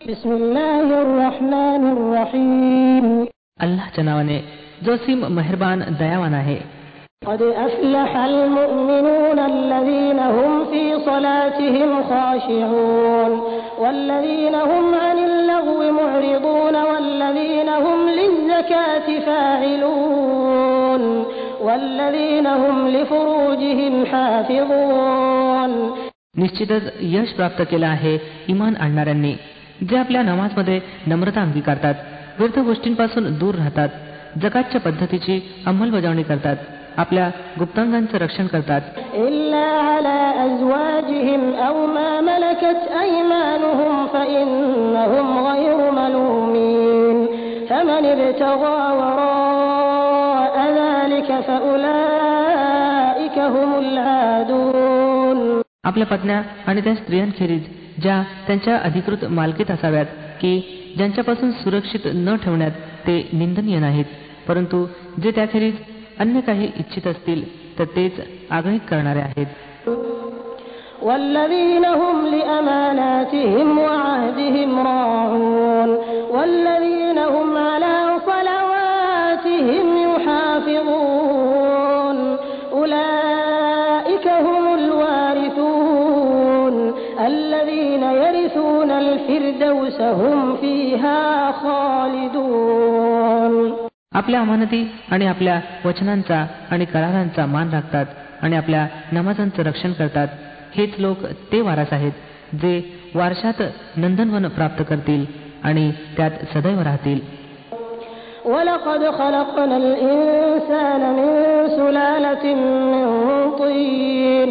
بسم الله الرحمن الرحيم अल्लाच्या नावाने जो सीम मेहरबान दयावान आहे قد أفلح المؤمنون الذين هم في صلاتهم خاشعون والذين هم عن اللغو معرضون والذين هم للزكاة فاعلون والذين هم لفروجهم حافظون निश्चितच यश प्राप्त केलं आहे इमान आणणाऱ्यांनी जे आपल्या नमाजमध्ये नम्रता अंगीकारतात व्यर्थ गोष्टींपासून दूर राहतात जगाच्या पद्धतीची अंमलबजावणी करतात आपल्या गुप्तांगांचं रक्षण करतात. आपल्या पत्न्या आणि त्या स्त्रियांखेरीज ज्या त्यांच्या अधिकृत मालकीत असाव्यात की ज्यांच्यापासून सुरक्षित न ठेवण्यात ते निंदनीय नाहीत परंतु जे त्याखेरीज अन्य काही इच्छित असतील तर तेच आग्रहित करणारे आहेत والذين هم لأماناتهم وعهدهم راعون والذين هم على आपल्या अमानती आणि आपल्या वचनांचा आणि करारांचा मान राखतात आणि आपल्या नमाजांचं रक्षण करतात हेच लोक ते वारस आहेत जे वारशात नंदनवन प्राप्त करतील आणि त्यात सदैव राहतील ولقد خلقنا الإنسان من سلالة من طين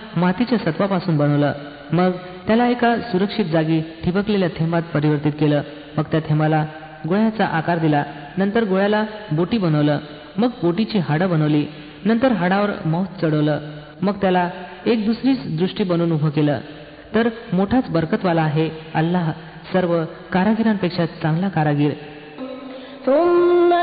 मातीच्या सत्वापासून बनवलं. मग त्याला एका सुरक्षित जागी ठिबकलेल्या थेंबात परिवर्तित केलं. मग त्या थेंबाला गोळ्याचा आकार दिला. नंतर गोळ्याला बोटी बनवलं. मग बोटीची हाडं बनवली. नंतर हाडावर मौत चढवलं. मग त्याला एक दुसरीच दृष्टी बनवून उभं केलं. तर मोठाच बरकतवाला आहे अल्लाह. सर्व कारागिरांपेक्षा चांगला कारागीर. ثم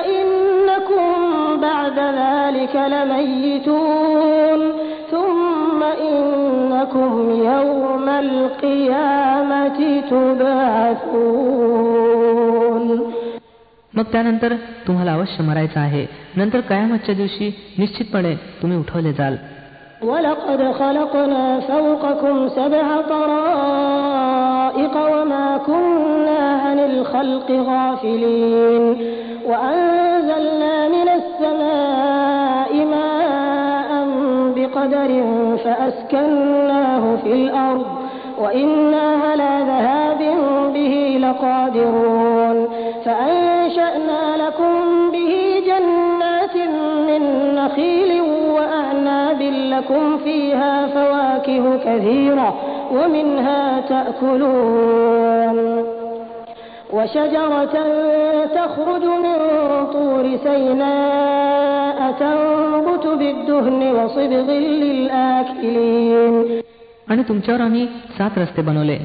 إنكم بعد ذلك لميتون ثم إنكم يوم القيامة تبعثون मग त्यानंतर तुम्हाला अवश्य मरायचं आहे नंतर कयामतच्या दिवशी निश्चितपणे तुम्ही उठवले जाल ولقد خلقنا فوقكم سبع طرائق وما كنا عن الخلق غافلين وأنزلنا من السماء ماء بقدر فأسكناه في الأرض وإنا على ذهاب به لقادرون فأنشأنا لكم به جنات من نخيل وأعناب لكم فيها فواكه كثيرة ومنها تأكلون وشجرة تخرج من طور سيناء आणि तुमच्यावर आम्ही सात रस्ते बनवले.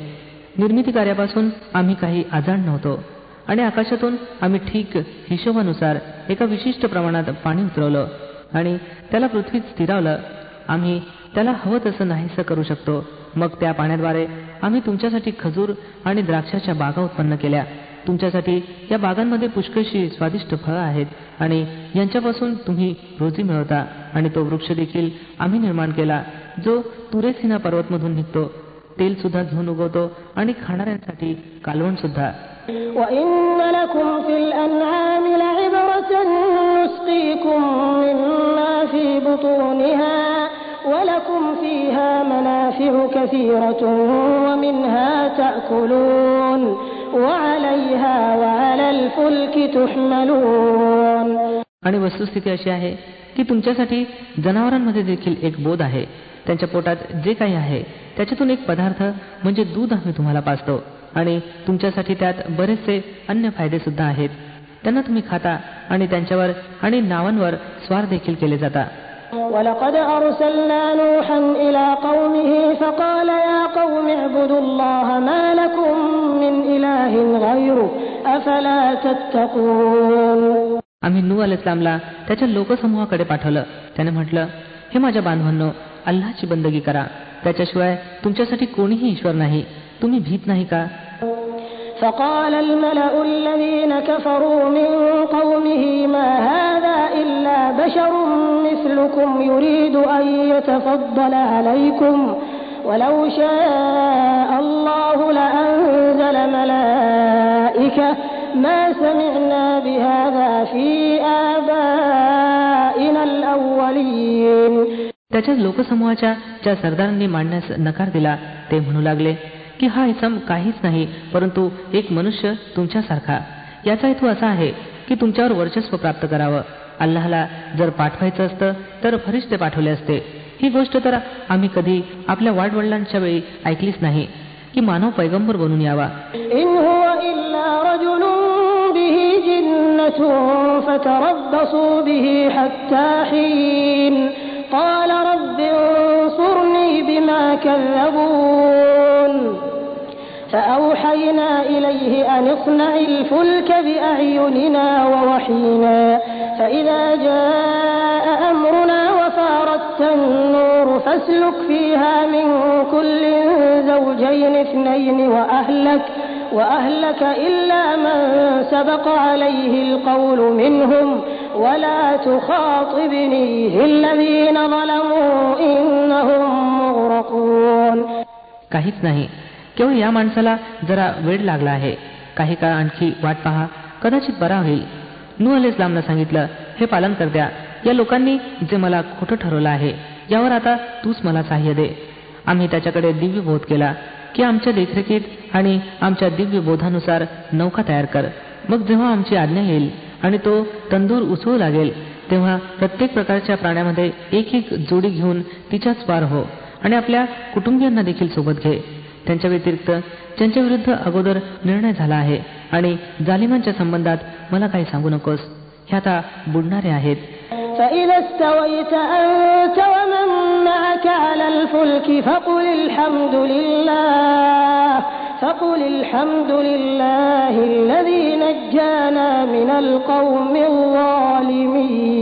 निर्मिती कार्यापासून आम्ही काही आजाड नव्हतो. आणि आकाशातून आम्ही ठीक हिशोबानुसार एका विशिष्ट प्रमाणात पाणी उतरवलं. आणि त्याला पृथ्वीत स्थिरावलं. आम्ही त्याला हवं तसं नाहीसं करू शकतो. मग त्या पाण्याद्वारे आम्ही तुमच्यासाठी खजूर आणि द्राक्षाच्या बागा उत्पन्न केल्या. तुमच्यासाठी या बागांमध्ये पुष्कळशी स्वादिष्ट फळं आहेत आणि यांच्यापासून तुम्ही रोजी मिळवता आणि तो वृक्ष देखील आम्ही निर्माण केला जो तुरेसिना पर्वतमधून निघतो तेल सुद्धा घेऊन उगवतो आणि खाणाऱ्यांसाठी कालवण सुद्धा وإن لكم في الأنعام لعبرة نسقيكم مما في بطونها ولكم فيها منافع كثيرة ومنها تأكلون आणि वस्तुस्थिती अशी आहे की तुमच्यासाठी जनावरांमध्ये देखील एक बोध आहे. त्यांच्या पोटात जे काही आहे त्याच्यातून एक पदार्थ म्हणजे दूध आम्ही तुम्हाला पाचतो आणि तुमच्यासाठी त्यात बरेचसे अन्य फायदे सुद्धा आहेत. त्यांना तुम्ही खाता आणि त्यांच्यावर आणि नावांवर स्वार देखील केले जाता. ولقد أرسلنا نوحا إلى قومه فقال يا قوم اعبدوا الله ما لكم من إله غيره أفلا تتقون आम्ही नू अल इस्लामला त्याच्या लोकसमूहाकडे पाठवलं त्याने म्हटलं हे माझ्या बांधवांनो अल्लाची बंदगी करा त्याच्याशिवाय तुमच्यासाठी कोणीही ईश्वर नाही तुम्ही भीत नाही का فقال الملأ الذين كفروا من قومه ما هذا إلا بشر مثلكم يريد أن يتفضل عليكم ولو شاء الله لأنزل ملائكة ما سمعنا بهذا في آبائنا الأولين त्याच्या लोकसमूहाच्या ज्या सरदारांनी मांडण्यास नकार दिला ते म्हणू लागले की हा इसम काहीच नाही परंतु एक मनुष्य तुमच्यासारखा याचा हेतू असा आहे की तुमच्यावर वर्चस्व प्राप्त करावं अल्लाहला जर पाठवायचं असतं तर फरिश्ते पाठवले असते ही गोष्ट तर आम्ही कधी आपल्या वाडवडिलांच्या वेळी ऐकलीच नाही की मानव पैगंबर बनून यावा إن هو إلا رجل به جنة فتربصوا به حتى حين قال رب انصرني بما كذبون فأوحينا إليه أن اصنع الفلك بأعيننا ووحينا فإذا جاء أمرنا وفارت النور فاسلك فيها من كل زوجين اثنين وأهلك وأهلك إلا من سبق عليه القول منهم ولا تخاطبني في الذين ظلموا إنهم مغرقون काहीच नाही केवळ या माणसाला जरा वेळ लागला आहे काही काळ आणखी वाट पहा कदाचित बरा होईल नू अल इस्लामनं सांगितलं हे पालन कर द्या. या लोकांनी जे मला खोटं ठरवलं आहे यावर आता तूच मला सहाय्य दे. आम्ही त्याच्याकडे दिव्य बोध केला की आमच्या देखरेखीत आणि आमच्या दिव्य बोधानुसार नौका तयार कर. मग जेव्हा आमची आज्ञा येईल आणि तो तंदूर उसळू लागेल तेव्हा प्रत्येक प्रकारच्या प्राण्यामध्ये एक एक जोडी घेऊन तिच्याच पार हो आणि आपल्या कुटुंबियांना देखील सोबत घे. त्यांच्या व्यतिरिक्त ज्यांच्या विरुद्ध अगोदर निर्णय झाला आहे आणि जालिमांच्या संबंधात मला काही सांगू नकोस हे आता बुडणारे आहेत فإذا استويت أنت ومن معك على الفلك فقل الحمد لله فقل الحمد لله الذي نجانا من القوم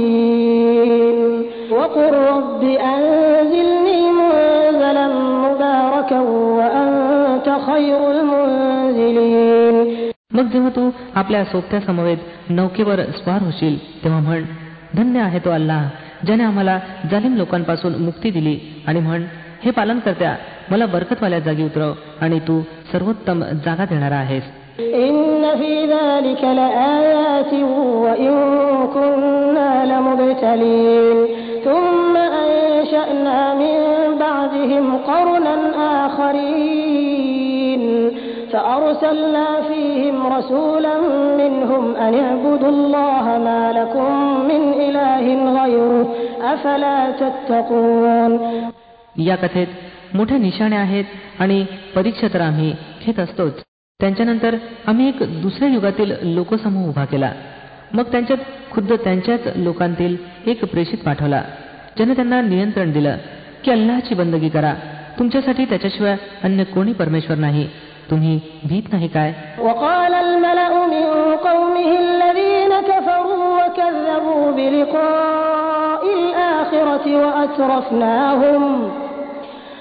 الظالمين وقل رب أنزلني منزلا مباركا وأنت خير المنزلين मग जेव्हा तू आपल्या सोबत्या समवेत नौकेवर स्वार होशील तेव्हा म्हण धन्य आहे तो अल्लाह ज्याने आम्हाला जालिम लोकांपासून मुक्ती दिली आणि म्हण हे पालन करत्या मला बरकतवाल्या जागी उतरव आणि तू सर्वोत्तम जागा देणारा आहेस. في ذلك لآيات وإن كنا لمبتلين ثم أنشأنا من بعدهم قرنا آخرين فأرسلنا فيهم رسولا منهم أن اعبدوا الله ما لكم من إله غيره أفلا تتقون या कथेत मोठ्या निशाणे आहेत आणि परीक्षा तर आम्ही घेत असतोच त्यांच्यानंतर आम्ही एक दुसऱ्या युगातील लोकसमूह उभा केला मग त्यांच्यात खुद्द त्यांच्याच लोकांतील एक प्रेषित पाठवला ज्याने त्यांना नियंत्रण दिलं की अल्लाची बंदगी करा तुमच्यासाठी त्याच्याशिवाय अन्य कोणी परमेश्वर नाही तुम्ही भीत नाही काय وقال الملأ من قومه الذين كفروا وكذبوا بلقاء الآخرة وأترفناهم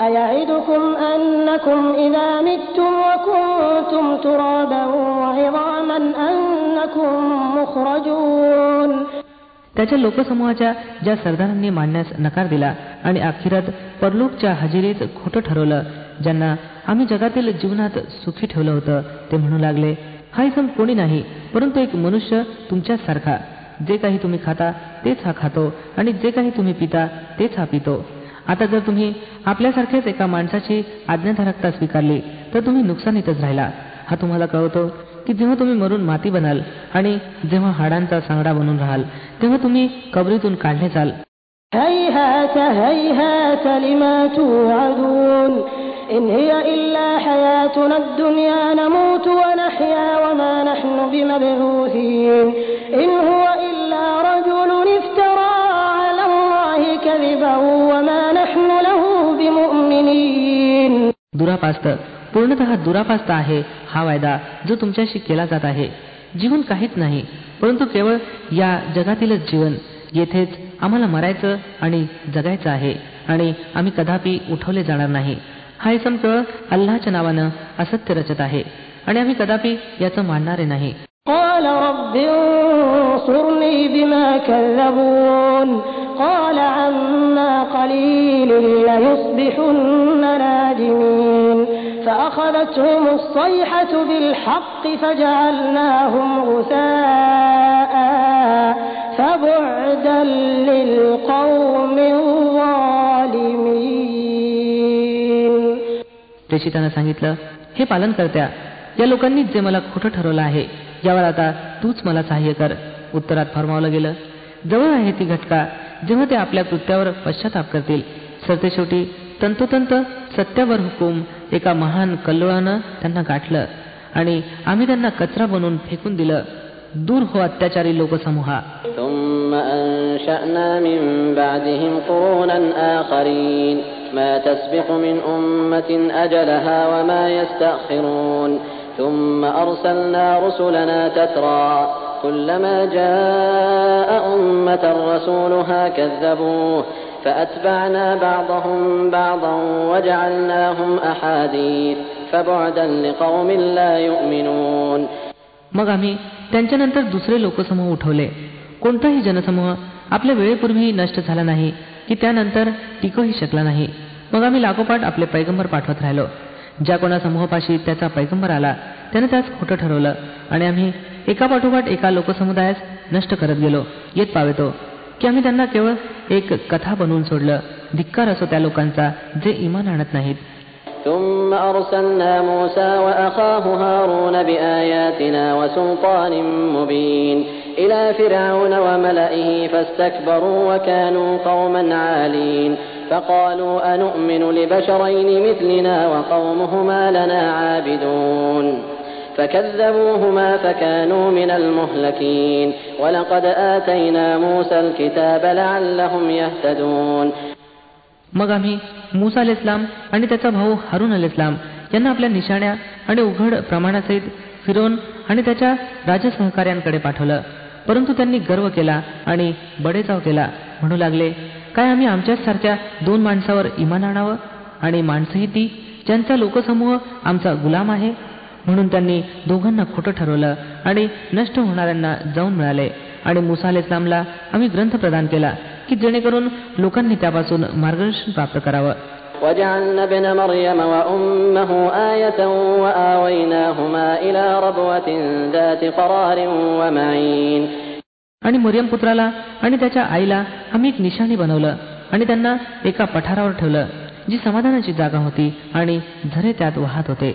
أيعدكم أنكم إذا متم وكنتم ترابا وعظاما أنكم مخرجون त्याच्या लोकसमूहाच्या ज्या सरदारांनी मांडण्यास नकार दिला आणि अखेरात परलोकच्या हजेरीत खोटं ठरवलं ज्यांना आम्ही जगातील जीवनात सुखी ठेवलं होतं ते म्हणू लागले हा इसम कोणी नाही परंतु एक मनुष्य तुमच्याच सारखा जे काही तुम्ही खाता तेच हा खातो आणि जे काही तुम्ही पिता तेच हा पितो आता जर तुम्ही आपल्यासारख्याच एका माणसाची आज्ञाधारकता स्वीकारली तर तुम्ही नुकसानीतच राहिला हा तुम्हाला कळवतो की जेव्हा तुम्ही मरून माती बनाल आणि जेव्हा हाडांचा सांगडा बनून राहाल तेव्हा तुम्ही कबरीतून काढले जाल هيهات هيهات لما توعدون إن هي إلا حياتنا الدنيا نموت ونحيا وما نحن بمبعوثين إن هو إلا رجل افترى على الله كذبا दुरापास्त पूर्णत दुरापास्त आहे हा वायदा जो तुमच्याशी केला जात आहे. जीवन काहीच नाही परंतु केवळ या जगातीलच जीवन. येथेच आम्हाला मरायचं आणि जगायचं आहे आणि आम्ही कदापि उठवले जाणार नाही. हा इसम केवळ अल्लाच्या नावानं असत्य रचत आहे आणि आम्ही कदापि याचं मानणारे नाही. قال رب انصرني بما كذبون قال عما قليل ليصبحن نادمين فأخذتهم الصيحة بالحق فجعلناهم غثاء فبعدا للقوم الظالمين प्रेषितानं सांगितलं हे पालन करत्या या लोकांनीच जे मला खोटं ठरवलं आहे यावर आता तूच मला सहाय्य कर उत्तरात फरमावलं गेलं जवळ आहे ती घटका जेव्हा ते आपल्या कृत्यावर पश्चाताप करतील सरते शेवटी तंतोतंत सत्यावर हुकूम एका महान कल्लोळानं त्यांना गाठलं आणि आम्ही त्यांना कचरा बनवून फेकून दिलं दूर हो अत्याचारी लोकसमूहा ثم أنشأنا من بعدهم قرونا آخرين ما تسبق من أمة أجلها وما يستأخرون ثم أرسلنا رسلنا تترى كلما جاء أمة رسولها كذبوه فأتبعنا بعضهم بعضا وجعلناهم أحاديث فبعدا لقوم لا يؤمنون मग आम्ही त्यांच्यानंतर दुसरे लोकसमूह उठवले कोणताही जनसमूह आपल्या वेळेपूर्वी नष्ट झाला नाही की त्यानंतर टिकूही शकला नाही मग आम्ही लागोपाठ आपले पैगंबर पाठवत राहिलो ज्या कोणा समूहापाशी त्याचा पैगंबर आला त्याने त्यास खोटं ठरवलं आणि आम्ही एका पाठोपाठ एका लोकसमुदायास नष्ट करत गेलो येत पावेतो की आम्ही त्यांना केवळ एक कथा बनवून सोडलं धिक्कार असो त्या लोकांचा जे इमान आणत नाहीत ثم أرسلنا موسى وأخاه هارون بآياتنا وسلطان مبين إلى فرعون وملئه فاستكبروا وكانوا قوما عالين فقالوا أنؤمن لبشرين مثلنا وقومهما لنا عابدون فكذبوهما فكانوا من المهلكين ولقد آتينا موسى الكتاب لعلهم يهتدون मग आम्ही मुसा अल इस्लाम आणि त्याचा भाऊ हारून अल इस्लाम यांना आपल्या निशाण्या आणि उघड प्रमाणासहित फिरवून आणि त्याच्या राजसहकार्यांकडे पाठवलं परंतु त्यांनी गर्व केला आणि बडेचाव केला म्हणू लागले काय आम्ही आमच्याच सारख्या दोन माणसावर इमान आणावं आणि माणसंही ती ज्यांचा लोकसमूह आमचा गुलाम आहे म्हणून त्यांनी दोघांना खोटं ठरवलं आणि नष्ट होणाऱ्यांना जाऊन मिळाले आणि मुसा अल इस्लामला आम्ही ग्रंथ प्रदान केला की जेणेकरून लोकांनी त्यापासून मार्गदर्शन प्राप्त करावं وجعلنا ابن مريم وأمه آية وآويناهما إلى ربوة ذات قرار ومعين आणि मुरियम पुत्राला आणि त्याच्या आईला आम्ही एक निशाणी बनवलं आणि त्यांना एका पठारावर ठेवलं जी समाधानाची जागा होती आणि झरे त्यात वाहत होते.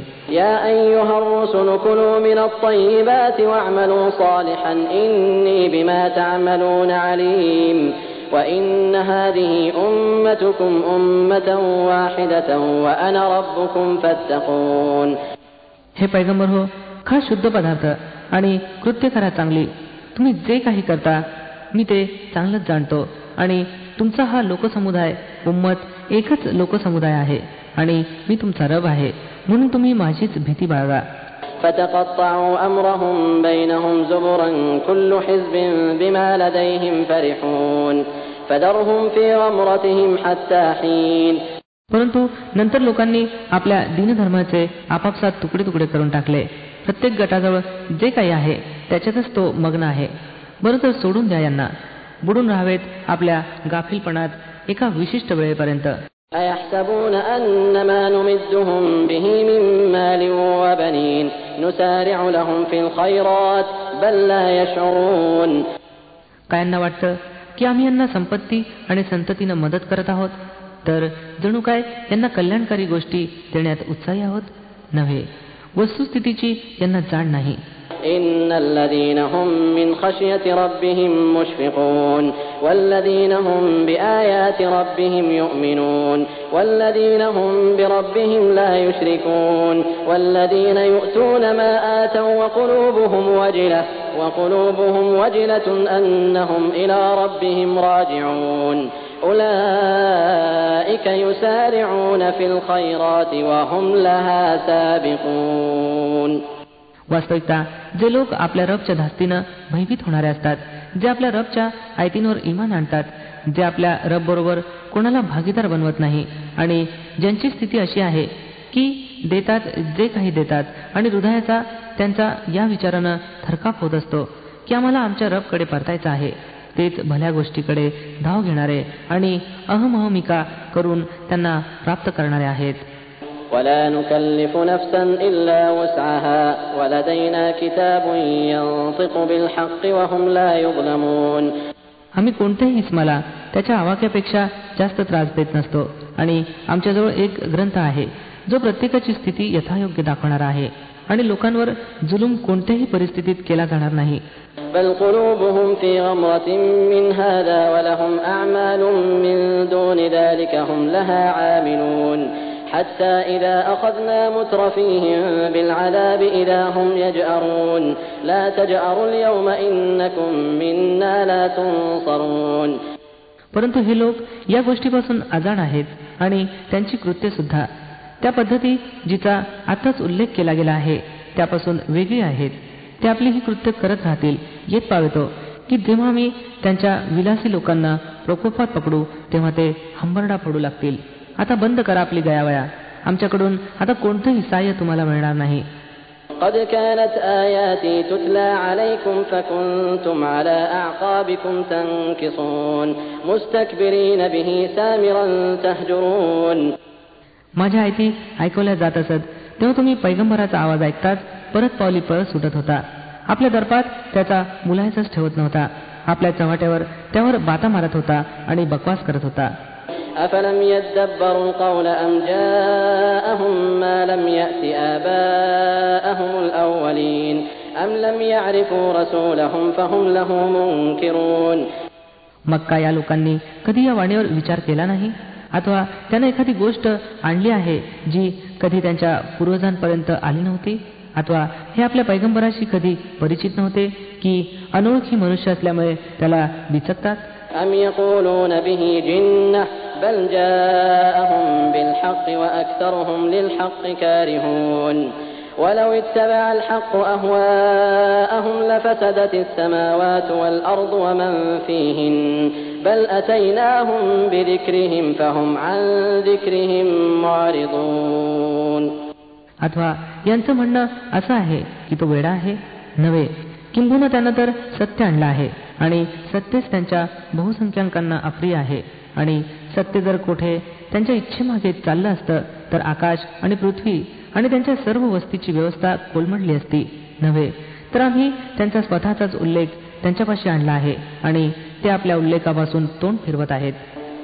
हे पैगंबर हो खा शुद्ध पदार्थ आणि कृत्य करा चांगली तुम्ही जे काही करता मी ते चांगलंच जाणतो. आणि तुमचा हा लोकसमुदाय उम्मत एकच लोकसमुदाय आहे. आणि मी तुमचा रब आहे. म्हणून तुम्ही माझीच भीती बाळगा. परंतु नंतर लोकांनी आपल्या दिनधर्माचे आपापसात तुकडे तुकडे करून टाकले. प्रत्येक गटाजवळ जे काही आहे त्याच्यातच तो मग्न आहे बरं तर सोडून द्या यांना बुडून राहावेत आपल्या गाफीलपणात एका विशिष्ट वेळेपर्यंत أيحسبون أن ما نمدهم به من مال وبنين نسارع لهم في الخيرات بل لا يشعرون काय यांना वाटतं की आम्ही यांना संपत्ती आणि संततीनं मदत करत आहोत तर जणू काय यांना कल्याणकारी गोष्टी देण्यात उत्साही आहोत नव्हे वस्तुस्थितीची यांना जाण नाही إن الذين هم من خشية ربهم مشفقون والذين هم بآيات ربهم يؤمنون والذين هم بربهم لا يشركون والذين يؤتون ما آتوا وقلوبهم وجلة وقلوبهم وجلة أنهم إلى ربهم راجعون. أولئك يسارعون في الخيرات وهم لها سابقون. वास्तविकता जे लोक आपल्या रबच्या धास्तीनं भयभीत होणारे असतात जे आपल्या रबच्या आयतींवर इमान आणतात जे आपल्या रब बरोबर कोणाला भागीदार बनवत नाही. आणि ज्यांची स्थिती अशी आहे की देतात जे काही देतात आणि हृदयाचा त्यांचा या विचारानं थरकाप होत असतो की आम्हाला आमच्या रबकडे परतायचं आहे. तेच भल्या गोष्टीकडे धाव घेणारे आणि अहमहमिका करून त्यांना प्राप्त करणारे आहेत. ولا نكلف نفسا إلا وسعها ولدينا كتاب ينطق بالحق وهم لا يظلمون आम्ही कोणत्याही इस्माला त्याच्या आवाक्यापेक्षा जास्त त्रास देत नसतो आणि आमच्याजवळ एक ग्रंथ आहे जो प्रत्येकाची स्थिती यथायोग्य दाखवणारा आहे आणि लोकांवर जुलूम कोणत्याही परिस्थितीत केला जाणार नाही بل قلوبهم في غمرة من هذا ولهم أعمال من دون ذلك هم لها عاملون حتى إذا أخذنا مترفيهم بالعذاب إذا هم يجأرون لا تجأروا اليوم إنكم منا لا تنصرون परंतु हे लोक या गोष्टीपासून अजाण आहेत आणि त्यांची कृत्य सुद्धा त्या पद्धती जिचा आताच उल्लेख केला गेला आहे त्यापासून वेगळी आहेत ते आपली ही कृत्य करत राहतील येत पावेतो की जेव्हा मी त्यांच्या विलासी लोकांना प्रकोपात पकडू तेव्हा ते हंबरडा पडू लागतील आता बंद करा आपली गयावया आमच्याकडून आता कोणतंही सहाय्य तुम्हाला मिळणार नाही قد كانت آياتي تتلى عليكم فكنتم على أعقابكم تنكصون مستكبرين به سامرا تهجرون माझ्या आयती ऐकवल्या जात असत तेव्हा तुम्ही पैगंबराचा आवाज ऐकताच परत पावली पळत सुटत होता आपल्या दर्पात त्याचा मुलायचाच ठेवत नव्हता आपल्या चव्हाट्यावर त्यावर बाता मारत होता आणि बकवास करत होता أفلم يدبروا القول أم جاءهم ما لم يأت آباءهم الأولين أم لم يعرفوا رسولهم فهم له منكرون मग का या लोकांनी कधी या वाणीवर विचार केला नाही अथवा त्यानं एखादी गोष्ट आणली आहे जी कधी त्यांच्या पूर्वजांपर्यंत आली नव्हती अथवा हे आपल्या पैगंबराशी कधी परिचित नव्हते की अनोळखी मनुष्य असल्यामुळे त्याला बिचकतात أم يقولون به جنة بل جاءهم بالحق وأكثرهم للحق كارهون ولو اتبع الحق أهواءهم لفسدت السماوات والأرض ومن فيهن بل أتيناهم بذكرهم فهم عن ذكرهم معرضون अथवा यांचं म्हणणं असं आहे की तो वेडा आहे नव्हे किंबहुना त्यानं तर सत्य आणलं आहे आणि सत्यच त्यांच्या बहुसंख्याकांना अप्रिय आहे. आणि सत्य जर कोठे त्यांच्या इच्छेमागे चाललं असतं तर आकाश आणि पृथ्वी आणि त्यांच्या सर्व वस्तीची व्यवस्था कोलमडली असती. नव्हे तर आम्ही त्यांचा स्वतःचाच उल्लेख त्यांच्यापाशी आणला आहे आणि ते आपल्या उल्लेखापासून तोंड फिरवत आहेत.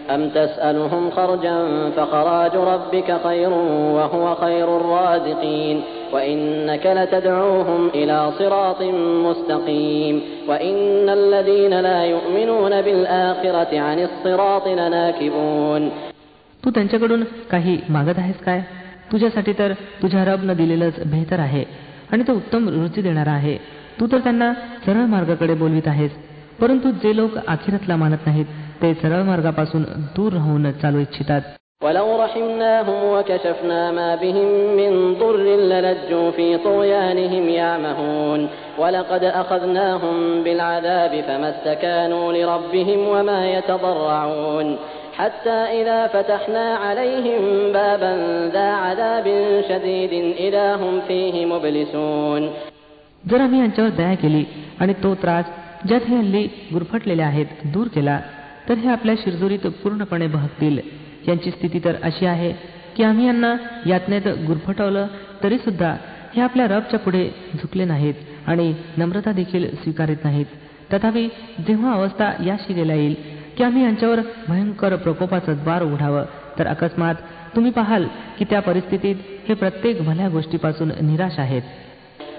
أم تسألهم خرجا فخراج ربك خير وهو خير الرازقين وإنك لتدعوهم إلى صراط مستقيم وإن الذين لا يؤمنون بالآخرة عن الصراط لناكبون तू त्यांच्याकडून काही मागत आहेस काय तुझ्यासाठी तर तुझ्या रबनं दिलेलंच बेहतर आहे आणि तो उत्तम रुची देणारा आहे तू तर त्यांना सरळ मार्गाकडे बोलवित आहेस परंतु जे लोक आखिरतला मानत नाहीत ते सरळ मार्गापासून दूर राहून चालू इच्छितात ولو رحمناهم وكشفنا ما بهم من ضر للجوا في طغيانهم يعمهون ولقد أخذناهم بالعذاب فما استكانوا لربهم وما يتضرعون حتى إذا فتحنا عليهم بابا ذا عذاب شديد إذا هم فيه مبلسون जर आम्ही यांच्यावर दया केली आणि तो त्रास ज्यात हे हल्ली गुरफटलेले आहेत दूर केला तर हे आपल्या शिरजोरीत पूर्णपणे बहकतील यांची स्थिती तर अशी आहे की आम्ही यांना यातनेत गुरफटवलं तरी सुद्धा हे आपल्या रबच्या पुढे झुकले नाहीत आणि नम्रता देखील स्वीकारित नाहीत. तथापि जेव्हा अवस्था याशी गेल्या येईल की आम्ही यांच्यावर भयंकर प्रकोपाचं द्वार उघडावं तर अकस्मात तुम्ही पाहाल की त्या परिस्थितीत हे प्रत्येक भल्या गोष्टीपासून निराश आहेत.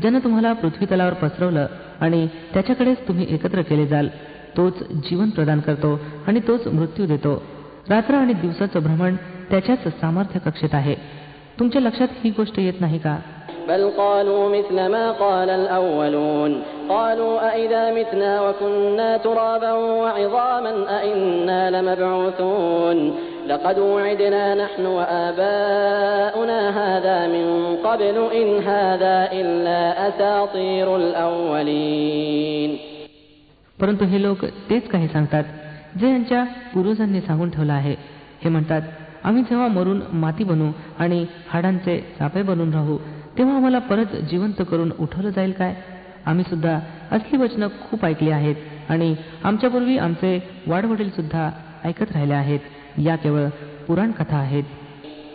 ज्यानं तुम्हाला पृथ्वीतलावर पसरवलं आणि त्याच्याकडेच तुम्ही एकत्र केले जाल तोच जीवन प्रदान करतो आणि तोच मृत्यू देतो रात्र आणि दिवसाचं भ्रमण त्याच्याच सामर्थ्य कक्षेत आहे तुमच्या लक्षात ही गोष्ट येत नाही का بل قالوا مثل ما قال الأولون قالوا أئذا متنا وكنا ترابا وعظاما أئنا لمبعوثون لقد وعدنا نحن وآباؤنا هذا من قبل إن هذا إلا أساطير الأولين परंतु हे लोक तेच काही सांगतात जे यांच्या पूर्वजांनी सांगून ठेवलं आहे हे म्हणतात आम्ही जेव्हा मरून माती बनू आणि हाडांचे चापे बनून राहू तेव्हा आम्हाला परत जिवंत करून उठवलं जाईल काय आम्ही सुद्धा असली वचनं खूप ऐकली आहेत आणि आमच्यापूर्वी आमचे वाडवडील सुद्धा ऐकत राहिले आहेत या केवळ पुराण कथा आहेत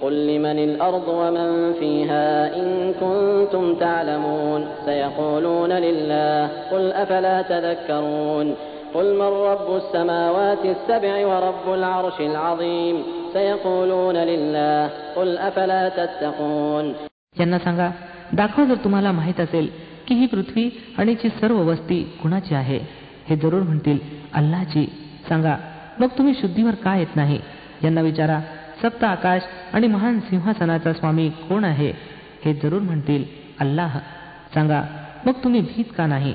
قل لمن الأرض ومن فيها إن كنتم تعلمون سيقولون لله قل أفلا تذكرون قل من رب السماوات السبع ورب العرش العظيم سيقولون لله قل أفلا تتقون यांना सांगा दाखवा जर तुम्हाला माहीत असेल की ही पृथ्वी आणि ची सर्व वस्ती कुणाची आहे हे जरूर म्हणतील अल्लाची सांगा मग तुम्ही शुद्धीवर का येत नाही? यांना विचारा सप्त आकाश आणि महान सिंहासनाचा स्वामी कोण आहे? हे जरूर म्हणतील अल्लाह. सांगा मग तुम्ही भीत का नाही?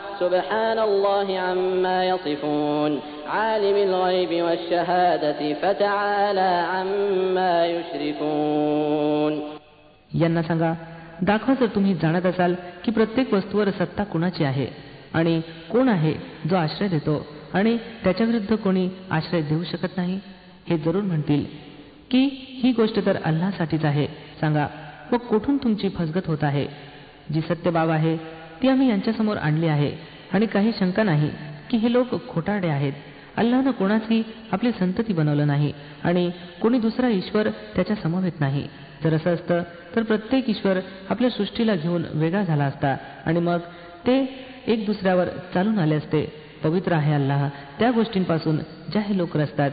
سبحان الله عما يصفون عالم الغيب والشهادة فتعالى عما يشركون यांना सांगा दाखवा जर तुम्ही जाणत असाल की प्रत्येक वस्तूवर सत्ता कुणाची आहे आणि कोण आहे जो आश्रय देतो आणि त्याच्याविरुद्ध कोणी आश्रय देऊ शकत नाही हे जरूर म्हणतील की ही गोष्ट तर अल्लासाठीच आहे सांगा मग कुठून तुमची फसगत होत आहे जी सत्य बाब आहे ती आम्ही यांच्यासमोर आणली आहे आणि काही शंका नाही की हे लोक खोटाडे आहेत. अल्लानं कोणाची आपली संतती बनवलं नाही आणि कोणी दुसरा ईश्वर त्याच्या समवेत नाही. जर असं असतं तर प्रत्येक ईश्वर आपल्या सृष्टीला घेऊन वेगळा झाला असता आणि मग ते एक दुसऱ्यावर चालून आले असते. पवित्र आहे अल्लाह त्या गोष्टींपासून ज्या हे लोक रचतात.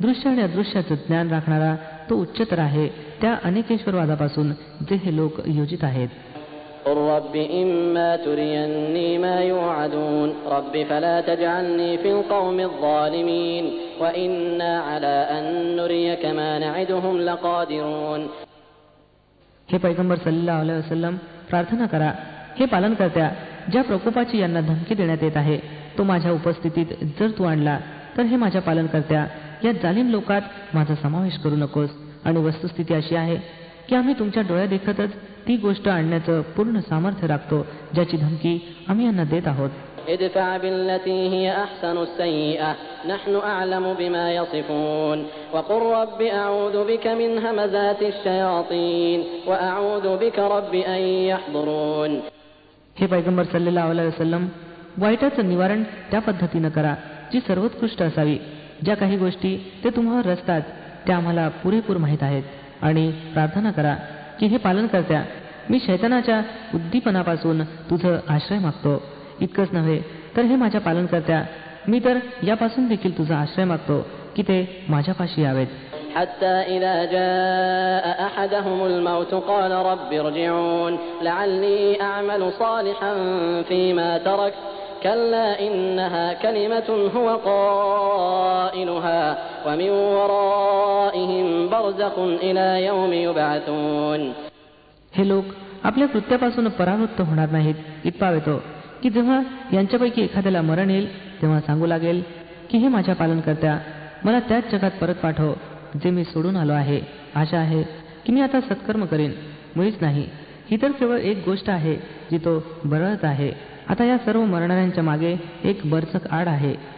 दृश्य आणि अदृश्याचं ज्ञान राखणारा तो उच्चतर आहे त्या अनेकेश्वरवादापासून जे हे लोक योजित आहेत. قل رب إما تريني ما يوعدون رب فلا تجعلني في القوم الظالمين وإنا على أن نريك ما نعدهم لقادرون हे पैगंबर सल्ला अलैहि वसल्लम प्रार्थना करा हे पालन करत्या ज्या प्रकोपाची यांना धमकी देण्यात येत आहे तो माझ्या उपस्थितीत जर तू आणला तर हे माझ्या पालन करत्या या जालिम लोकात माझा समावेश करू नकोस आणि वस्तुस्थिती अशी आहे की आम्ही तुमच्या डोळ्या देखतच ती गोष्ट आणण्याचं पूर्ण सामर्थ्य राखतो ज्याची धमकी आम्ही यांना देत आहोत ادفع بالتي هي أحسن السيئة نحن أعلم بما يصفون وقل رب أعوذ بك من همزات الشياطين وأعوذ بك رب أن يحضرون हे पैगंबर सल्लेला अलैहि वसल्लम वाईटाचं निवारण त्या पद्धतीनं करा जी सर्वोत्कृष्ट असावी ज्या काही गोष्टी ते तुम्हाला रचतात त्या आम्हाला पुरेपूर माहीत आहेत आणि प्रार्थना करा की हे पालन करत्या मी शैतानाच्या उद्दीपनापासून तुझं आश्रय मागतो इतकंच नव्हे तर हे माझ्या पालन करत्या मी तर यापासून देखील तुझा आश्रय मागतो की ते माझ्यापाशी यावेत حتى إذا جاء أحدهم الموت قال رب ارجعون لعلي أعمل صالحا فيما تركت كلا إنها كلمة هو قائلها ومن ورائهم برزخ إلى يوم يبعثون हे लोक आपल्या कृत्यापासून परावृत्त होणार नाहीत इतपा येतो की जेव्हा यांच्यापैकी एखाद्याला मरण येईल तेव्हा सांगू लागेल की हे माझ्या पालनकर्त्या मला त्याच जगात परत पाठव जे मी सोडून आलो आहे आशा आहे की मी आता सत्कर्म करीन मुळीच नाही ही तर केवळ एक गोष्ट आहे जी तो बरळत आहे आता या सर्व मरणाऱ्यांच्या मागे एक बरचक आड आहे.